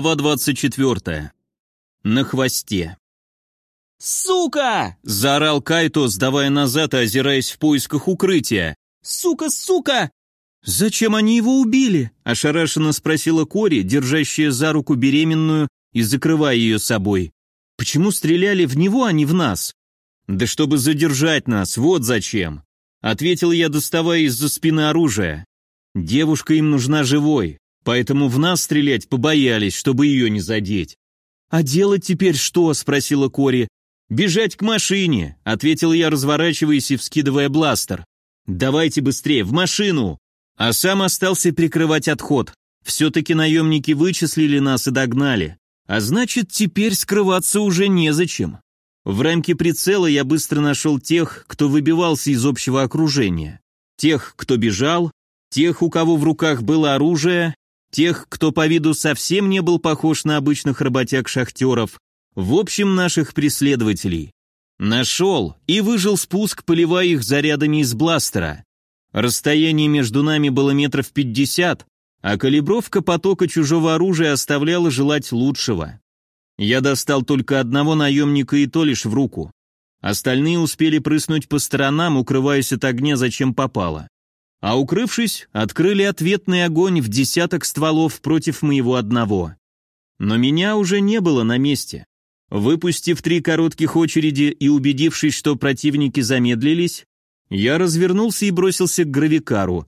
Глава 24. На хвосте. «Сука!» – заорал Кайто, сдавая назад и озираясь в поисках укрытия. «Сука, сука!» «Зачем они его убили?» – ошарашенно спросила Кори, держащая за руку беременную и закрывая ее собой. «Почему стреляли в него, а не в нас?» «Да чтобы задержать нас, вот зачем!» – ответил я, доставая из-за спины оружие. «Девушка им нужна живой, Поэтому в нас стрелять побоялись, чтобы ее не задеть. «А делать теперь что?» – спросила Кори. «Бежать к машине», – ответил я, разворачиваясь и вскидывая бластер. «Давайте быстрее, в машину!» А сам остался прикрывать отход. Все-таки наемники вычислили нас и догнали. А значит, теперь скрываться уже незачем. В рамке прицела я быстро нашел тех, кто выбивался из общего окружения. Тех, кто бежал, тех, у кого в руках было оружие, тех, кто по виду совсем не был похож на обычных работяг-шахтеров, в общем, наших преследователей. Нашел и выжил спуск, поливая их зарядами из бластера. Расстояние между нами было метров пятьдесят, а калибровка потока чужого оружия оставляла желать лучшего. Я достал только одного наемника и то лишь в руку. Остальные успели прыснуть по сторонам, укрываясь от огня, зачем попало а укрывшись, открыли ответный огонь в десяток стволов против моего одного. Но меня уже не было на месте. Выпустив три коротких очереди и убедившись, что противники замедлились, я развернулся и бросился к гравикару.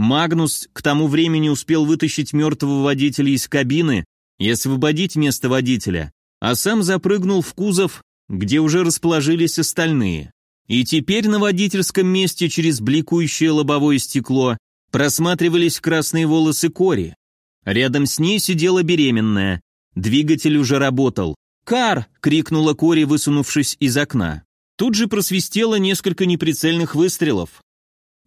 Магнус к тому времени успел вытащить мертвого водителя из кабины и освободить место водителя, а сам запрыгнул в кузов, где уже расположились остальные. И теперь на водительском месте через бликующее лобовое стекло просматривались красные волосы Кори. Рядом с ней сидела беременная. Двигатель уже работал. «Кар!» — крикнула Кори, высунувшись из окна. Тут же просвистело несколько неприцельных выстрелов.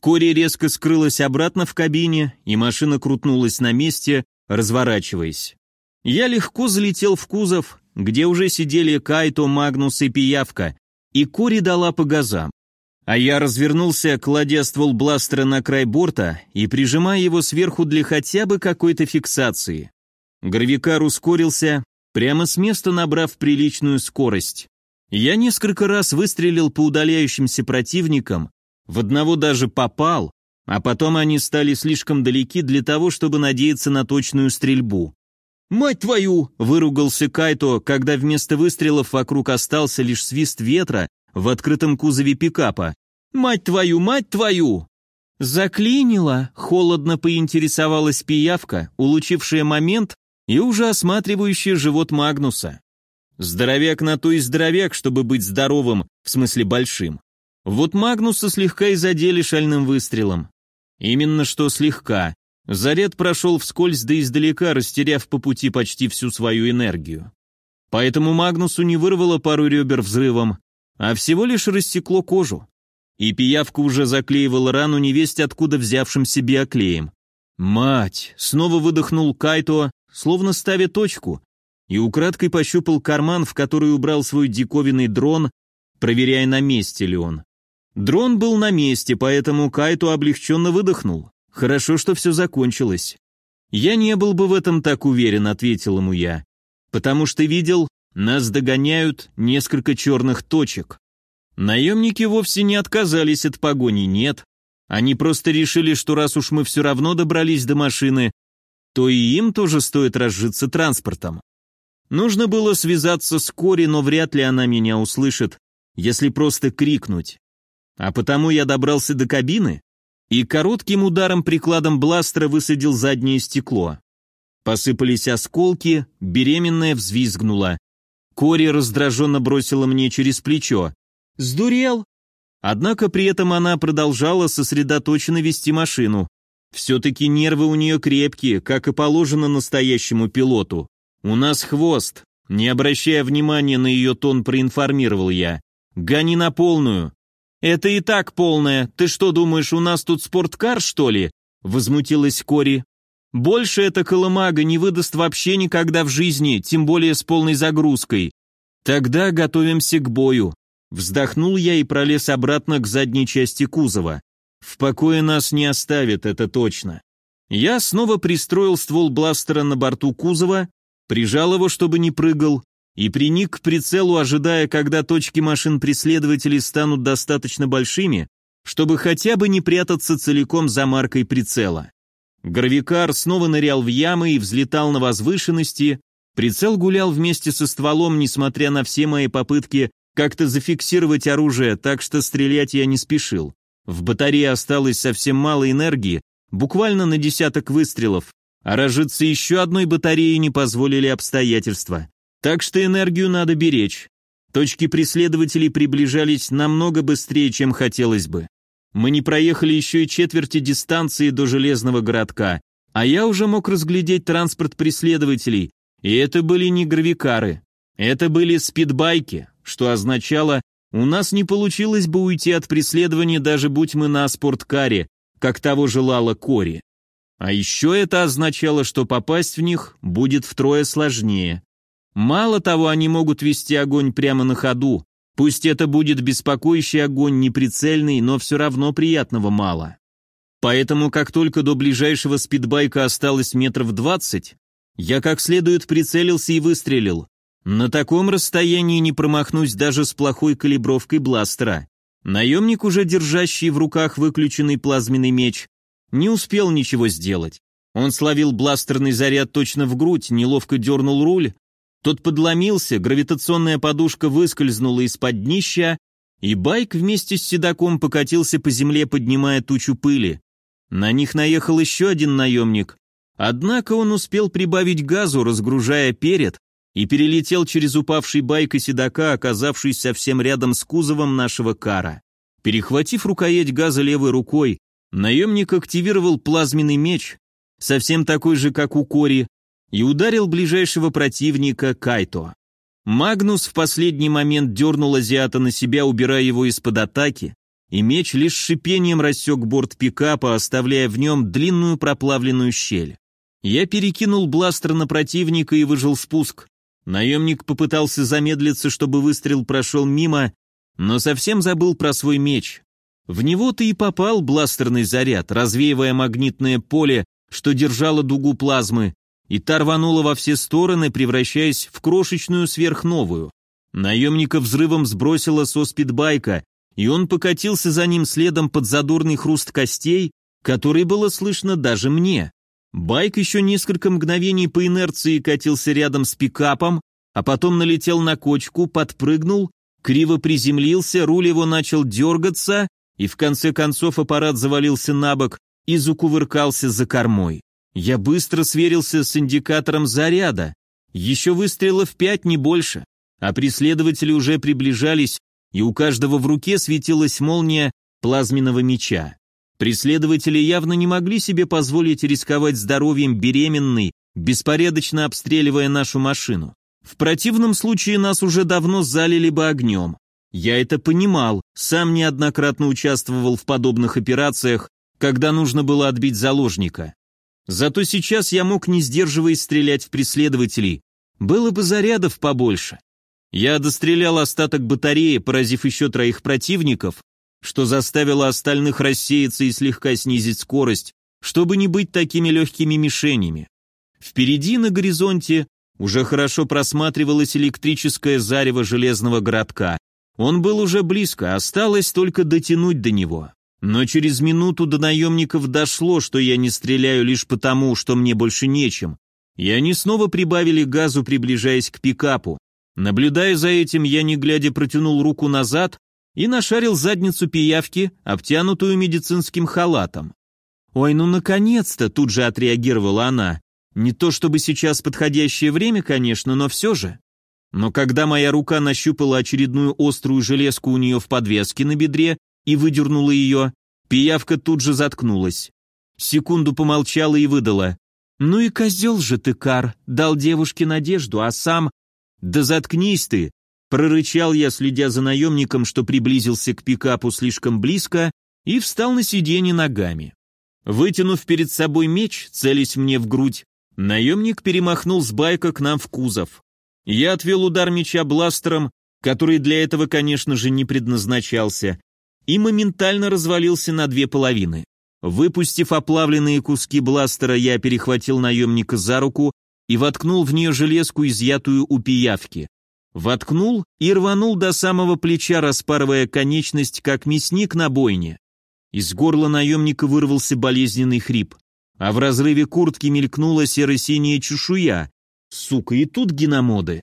Кори резко скрылась обратно в кабине, и машина крутнулась на месте, разворачиваясь. Я легко залетел в кузов, где уже сидели Кайто, Магнус и Пиявка, и Кори дала по газам. А я развернулся, кладя ствол бластера на край борта и прижимая его сверху для хотя бы какой-то фиксации. Гравикар ускорился, прямо с места набрав приличную скорость. Я несколько раз выстрелил по удаляющимся противникам, в одного даже попал, а потом они стали слишком далеки для того, чтобы надеяться на точную стрельбу. «Мать твою!» – выругался Кайто, когда вместо выстрелов вокруг остался лишь свист ветра в открытом кузове пикапа. «Мать твою, мать твою!» «Заклинило!» – холодно поинтересовалась пиявка, улучившая момент и уже осматривающая живот Магнуса. Здоровяк на то и здоровяк, чтобы быть здоровым, в смысле большим. Вот Магнуса слегка и задели шальным выстрелом. Именно что слегка. Заряд прошел вскользь да издалека, растеряв по пути почти всю свою энергию. Поэтому Магнусу не вырвало пару ребер взрывом, а всего лишь рассекло кожу. И пиявка уже заклеивала рану невесть откуда взявшимся биоклеем. «Мать!» — снова выдохнул Кайто, словно ставя точку, и украдкой пощупал карман, в который убрал свой диковинный дрон, проверяя, на месте ли он. Дрон был на месте, поэтому Кайто облегченно выдохнул. Хорошо, что все закончилось. Я не был бы в этом так уверен, ответил ему я. Потому что видел, нас догоняют несколько черных точек. Наемники вовсе не отказались от погони, нет. Они просто решили, что раз уж мы все равно добрались до машины, то и им тоже стоит разжиться транспортом. Нужно было связаться с Кори, но вряд ли она меня услышит, если просто крикнуть. А потому я добрался до кабины, и коротким ударом прикладом бластера высадил заднее стекло. Посыпались осколки, беременная взвизгнула. Кори раздраженно бросила мне через плечо. «Сдурел!» Однако при этом она продолжала сосредоточенно вести машину. Все-таки нервы у нее крепкие, как и положено настоящему пилоту. «У нас хвост», не обращая внимания на ее тон, проинформировал я. «Гони на полную. «Это и так полное. Ты что, думаешь, у нас тут спорткар, что ли?» Возмутилась Кори. «Больше эта колымага не выдаст вообще никогда в жизни, тем более с полной загрузкой. Тогда готовимся к бою. Вздохнул я и пролез обратно к задней части кузова. В покое нас не оставит, это точно. Я снова пристроил ствол бластера на борту кузова, прижал его, чтобы не прыгал, и приник к прицелу, ожидая, когда точки машин преследователей станут достаточно большими, чтобы хотя бы не прятаться целиком за маркой прицела. Гравикар снова нырял в ямы и взлетал на возвышенности, прицел гулял вместе со стволом, несмотря на все мои попытки как-то зафиксировать оружие, так что стрелять я не спешил. В батарее осталось совсем мало энергии, буквально на десяток выстрелов, а разжиться еще одной батареей не позволили обстоятельства. Так что энергию надо беречь. Точки преследователей приближались намного быстрее, чем хотелось бы. Мы не проехали еще и четверти дистанции до Железного городка, а я уже мог разглядеть транспорт преследователей, и это были не гравикары, это были спидбайки, что означало, у нас не получилось бы уйти от преследования, даже будь мы на спорткаре, как того желала Кори. А еще это означало, что попасть в них будет втрое сложнее. Мало того, они могут вести огонь прямо на ходу, Пусть это будет беспокоящий огонь, неприцельный, но все равно приятного мало. Поэтому, как только до ближайшего спидбайка осталось метров двадцать, я как следует прицелился и выстрелил. На таком расстоянии не промахнусь даже с плохой калибровкой бластера. Наемник, уже держащий в руках выключенный плазменный меч, не успел ничего сделать. Он словил бластерный заряд точно в грудь, неловко дернул руль, тот подломился, гравитационная подушка выскользнула из-под днища, и байк вместе с седаком покатился по земле, поднимая тучу пыли. На них наехал еще один наемник. Однако он успел прибавить газу, разгружая перед, и перелетел через упавший байк и седока, оказавшись совсем рядом с кузовом нашего кара. Перехватив рукоять газа левой рукой, наемник активировал плазменный меч, совсем такой же, как у Кори, и ударил ближайшего противника Кайто. Магнус в последний момент дернул азиата на себя, убирая его из-под атаки, и меч лишь шипением рассек борт пикапа, оставляя в нем длинную проплавленную щель. Я перекинул бластер на противника и выжил спуск. Наемник попытался замедлиться, чтобы выстрел прошел мимо, но совсем забыл про свой меч. В него-то и попал бластерный заряд, развеивая магнитное поле, что держало дугу плазмы, и та рванула во все стороны, превращаясь в крошечную сверхновую. Наемника взрывом сбросило со спидбайка, и он покатился за ним следом под задорный хруст костей, который было слышно даже мне. Байк еще несколько мгновений по инерции катился рядом с пикапом, а потом налетел на кочку, подпрыгнул, криво приземлился, руль его начал дергаться, и в конце концов аппарат завалился на бок и закувыркался за кормой. Я быстро сверился с индикатором заряда. Еще выстрелов пять, не больше. А преследователи уже приближались, и у каждого в руке светилась молния плазменного меча. Преследователи явно не могли себе позволить рисковать здоровьем беременной, беспорядочно обстреливая нашу машину. В противном случае нас уже давно залили бы огнем. Я это понимал, сам неоднократно участвовал в подобных операциях, когда нужно было отбить заложника. Зато сейчас я мог, не сдерживаясь, стрелять в преследователей. Было бы зарядов побольше. Я дострелял остаток батареи, поразив еще троих противников, что заставило остальных рассеяться и слегка снизить скорость, чтобы не быть такими легкими мишенями. Впереди на горизонте уже хорошо просматривалось электрическое зарево железного городка. Он был уже близко, осталось только дотянуть до него. Но через минуту до наемников дошло, что я не стреляю лишь потому, что мне больше нечем. И они снова прибавили газу, приближаясь к пикапу. Наблюдая за этим, я не глядя протянул руку назад и нашарил задницу пиявки, обтянутую медицинским халатом. «Ой, ну наконец-то!» — тут же отреагировала она. «Не то чтобы сейчас подходящее время, конечно, но все же». Но когда моя рука нащупала очередную острую железку у нее в подвеске на бедре, и выдернула ее, пиявка тут же заткнулась. Секунду помолчала и выдала. «Ну и козел же ты, Кар, дал девушке надежду, а сам...» «Да заткнись ты!» Прорычал я, следя за наемником, что приблизился к пикапу слишком близко, и встал на сиденье ногами. Вытянув перед собой меч, целясь мне в грудь, наемник перемахнул с байка к нам в кузов. Я отвел удар меча бластером, который для этого, конечно же, не предназначался, и моментально развалился на две половины. Выпустив оплавленные куски бластера, я перехватил наемника за руку и воткнул в нее железку, изъятую у пиявки. Воткнул и рванул до самого плеча, распарывая конечность, как мясник на бойне. Из горла наемника вырвался болезненный хрип, а в разрыве куртки мелькнула серо-синяя чешуя. Сука, и тут геномоды.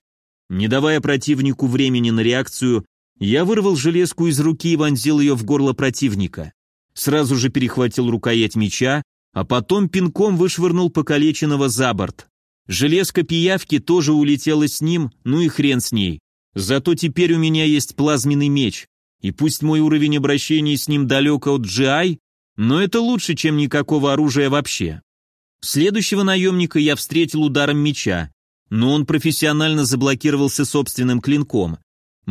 Не давая противнику времени на реакцию, я вырвал железку из руки и вонзил ее в горло противника. Сразу же перехватил рукоять меча, а потом пинком вышвырнул покалеченного за борт. Железка пиявки тоже улетела с ним, ну и хрен с ней. Зато теперь у меня есть плазменный меч. И пусть мой уровень обращения с ним далек от GI, но это лучше, чем никакого оружия вообще. Следующего наемника я встретил ударом меча, но он профессионально заблокировался собственным клинком.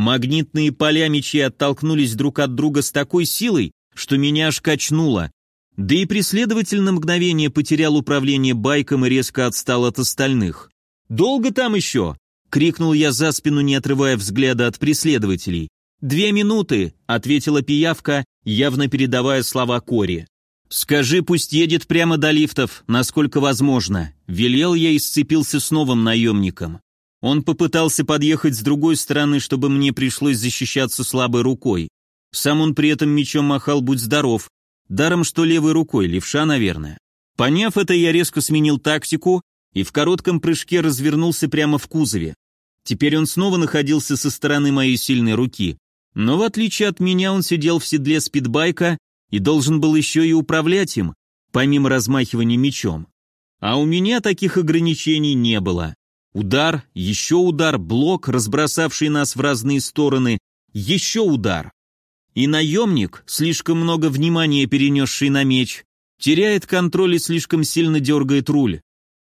Магнитные поля мечей оттолкнулись друг от друга с такой силой, что меня аж качнуло, да и преследователь на мгновение потерял управление байком и резко отстал от остальных. «Долго там еще?» — крикнул я за спину, не отрывая взгляда от преследователей. «Две минуты», — ответила пиявка, явно передавая слова Кори. «Скажи, пусть едет прямо до лифтов, насколько возможно», — велел я и сцепился с новым наемником. Он попытался подъехать с другой стороны, чтобы мне пришлось защищаться слабой рукой. Сам он при этом мечом махал «Будь здоров», Даром, что левой рукой, левша, наверное. Поняв это, я резко сменил тактику и в коротком прыжке развернулся прямо в кузове. Теперь он снова находился со стороны моей сильной руки. Но в отличие от меня он сидел в седле спидбайка и должен был еще и управлять им, помимо размахивания мечом. А у меня таких ограничений не было. Удар, еще удар, блок, разбросавший нас в разные стороны, еще удар. И наемник, слишком много внимания перенесший на меч, теряет контроль и слишком сильно дергает руль.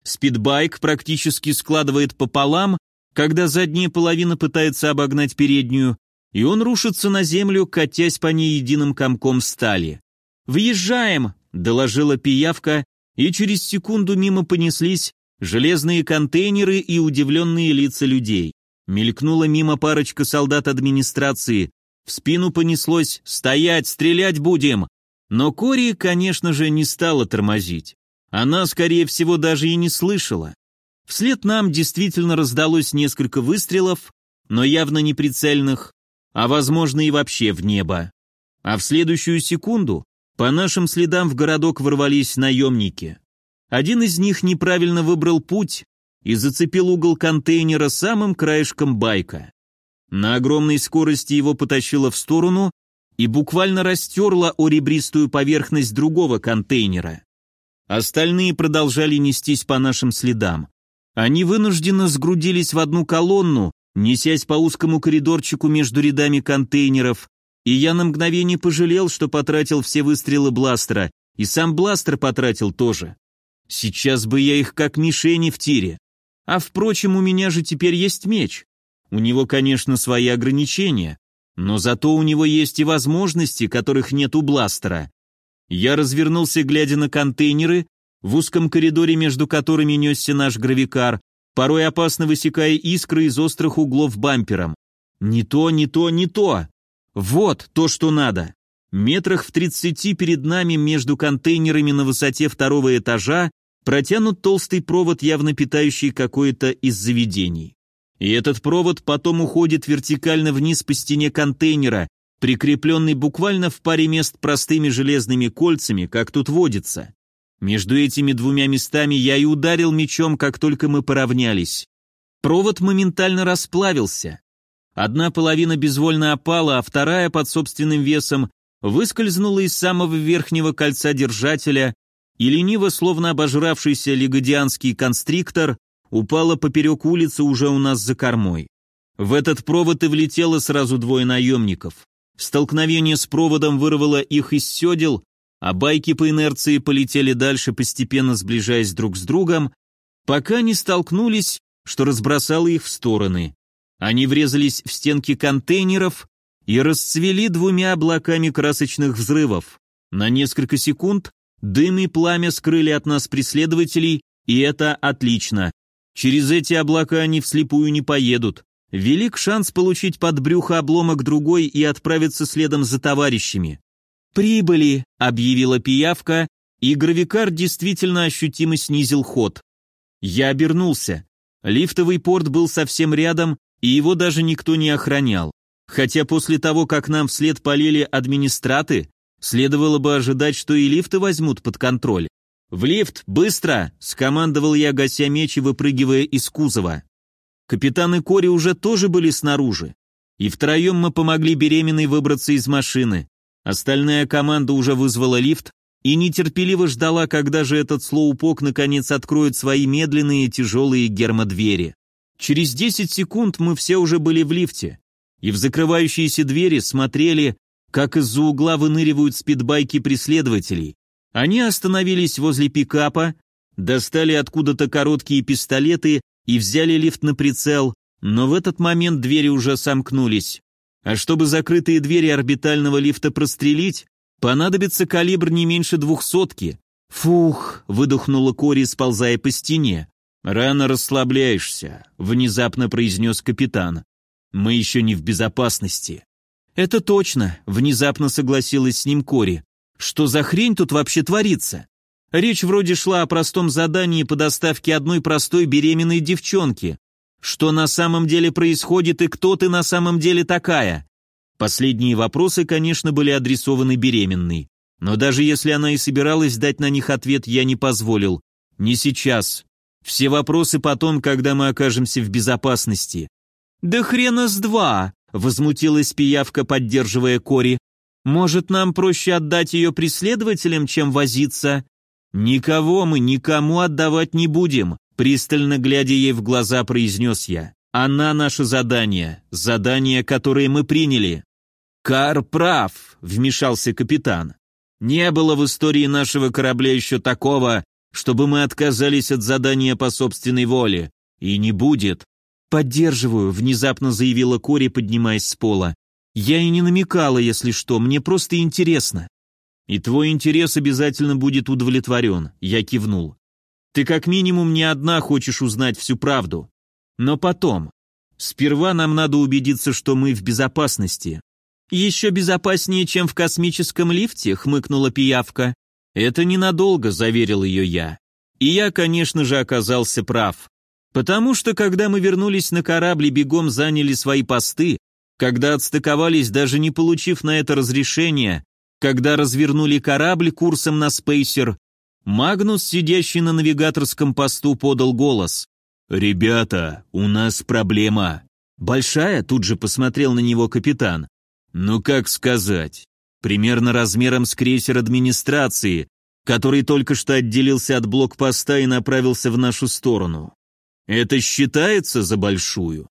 Спидбайк практически складывает пополам, когда задняя половина пытается обогнать переднюю, и он рушится на землю, катясь по ней единым комком стали. «Въезжаем!» – доложила пиявка, и через секунду мимо понеслись железные контейнеры и удивленные лица людей. Мелькнула мимо парочка солдат администрации, в спину понеслось «Стоять, стрелять будем!» Но Кори, конечно же, не стала тормозить. Она, скорее всего, даже и не слышала. Вслед нам действительно раздалось несколько выстрелов, но явно не прицельных, а возможно и вообще в небо. А в следующую секунду по нашим следам в городок ворвались наемники. Один из них неправильно выбрал путь и зацепил угол контейнера самым краешком байка. На огромной скорости его потащило в сторону и буквально растерла о ребристую поверхность другого контейнера. Остальные продолжали нестись по нашим следам. Они вынужденно сгрудились в одну колонну, несясь по узкому коридорчику между рядами контейнеров, и я на мгновение пожалел, что потратил все выстрелы бластера, и сам бластер потратил тоже. Сейчас бы я их как мишени в тире. А впрочем, у меня же теперь есть меч. У него, конечно, свои ограничения, но зато у него есть и возможности, которых нет у бластера. Я развернулся, глядя на контейнеры, в узком коридоре, между которыми несся наш гравикар, порой опасно высекая искры из острых углов бампером. Не то, не то, не то. Вот то, что надо. Метрах в тридцати перед нами между контейнерами на высоте второго этажа протянут толстый провод, явно питающий какое-то из заведений. И этот провод потом уходит вертикально вниз по стене контейнера, прикрепленный буквально в паре мест простыми железными кольцами, как тут водится. Между этими двумя местами я и ударил мечом, как только мы поравнялись. Провод моментально расплавился. Одна половина безвольно опала, а вторая под собственным весом выскользнула из самого верхнего кольца держателя и лениво, словно обожравшийся лигодианский констриктор, упала поперек улицы уже у нас за кормой. В этот провод и влетело сразу двое наемников. Столкновение с проводом вырвало их из седел, а байки по инерции полетели дальше, постепенно сближаясь друг с другом, пока не столкнулись, что разбросало их в стороны. Они врезались в стенки контейнеров и расцвели двумя облаками красочных взрывов. На несколько секунд дым и пламя скрыли от нас преследователей, и это отлично. Через эти облака они вслепую не поедут. Велик шанс получить под брюхо обломок другой и отправиться следом за товарищами. «Прибыли», — объявила пиявка, и гравикар действительно ощутимо снизил ход. Я обернулся. Лифтовый порт был совсем рядом, и его даже никто не охранял. Хотя после того, как нам вслед полили администраты, следовало бы ожидать, что и лифты возьмут под контроль. «В лифт! Быстро!» — скомандовал я, гася меч и выпрыгивая из кузова. Капитаны Кори уже тоже были снаружи. И втроем мы помогли беременной выбраться из машины. Остальная команда уже вызвала лифт и нетерпеливо ждала, когда же этот слоупок наконец откроет свои медленные тяжелые гермодвери. Через 10 секунд мы все уже были в лифте, и в закрывающиеся двери смотрели, как из-за угла выныривают спидбайки преследователей. Они остановились возле пикапа, достали откуда-то короткие пистолеты и взяли лифт на прицел, но в этот момент двери уже сомкнулись. А чтобы закрытые двери орбитального лифта прострелить, понадобится калибр не меньше двухсотки. «Фух!» — выдохнула Кори, сползая по стене. «Рано расслабляешься», — внезапно произнес капитан. «Мы еще не в безопасности». «Это точно», — внезапно согласилась с ним Кори. «Что за хрень тут вообще творится?» Речь вроде шла о простом задании по доставке одной простой беременной девчонки. Что на самом деле происходит и кто ты на самом деле такая? Последние вопросы, конечно, были адресованы беременной. Но даже если она и собиралась дать на них ответ, я не позволил. Не сейчас. Все вопросы потом, когда мы окажемся в безопасности. «Да хрена с два!» — возмутилась пиявка, поддерживая Кори. «Может, нам проще отдать ее преследователям, чем возиться?» «Никого мы никому отдавать не будем», пристально глядя ей в глаза, произнес я. «Она наше задание, задание, которое мы приняли». «Кар прав», — вмешался капитан. «Не было в истории нашего корабля еще такого, чтобы мы отказались от задания по собственной воле. И не будет». «Поддерживаю», — внезапно заявила Кори, поднимаясь с пола. «Я и не намекала, если что, мне просто интересно». «И твой интерес обязательно будет удовлетворен», — я кивнул. «Ты как минимум не одна хочешь узнать всю правду. Но потом. Сперва нам надо убедиться, что мы в безопасности». «Еще безопаснее, чем в космическом лифте», — хмыкнула пиявка. «Это ненадолго», — заверил ее я. И я, конечно же, оказался прав. Потому что, когда мы вернулись на корабль и бегом заняли свои посты, когда отстыковались, даже не получив на это разрешения, когда развернули корабль курсом на спейсер, Магнус, сидящий на навигаторском посту, подал голос. «Ребята, у нас проблема». «Большая?» — тут же посмотрел на него капитан. «Ну как сказать? Примерно размером с крейсер администрации, который только что отделился от блокпоста и направился в нашу сторону. Это считается за большую?»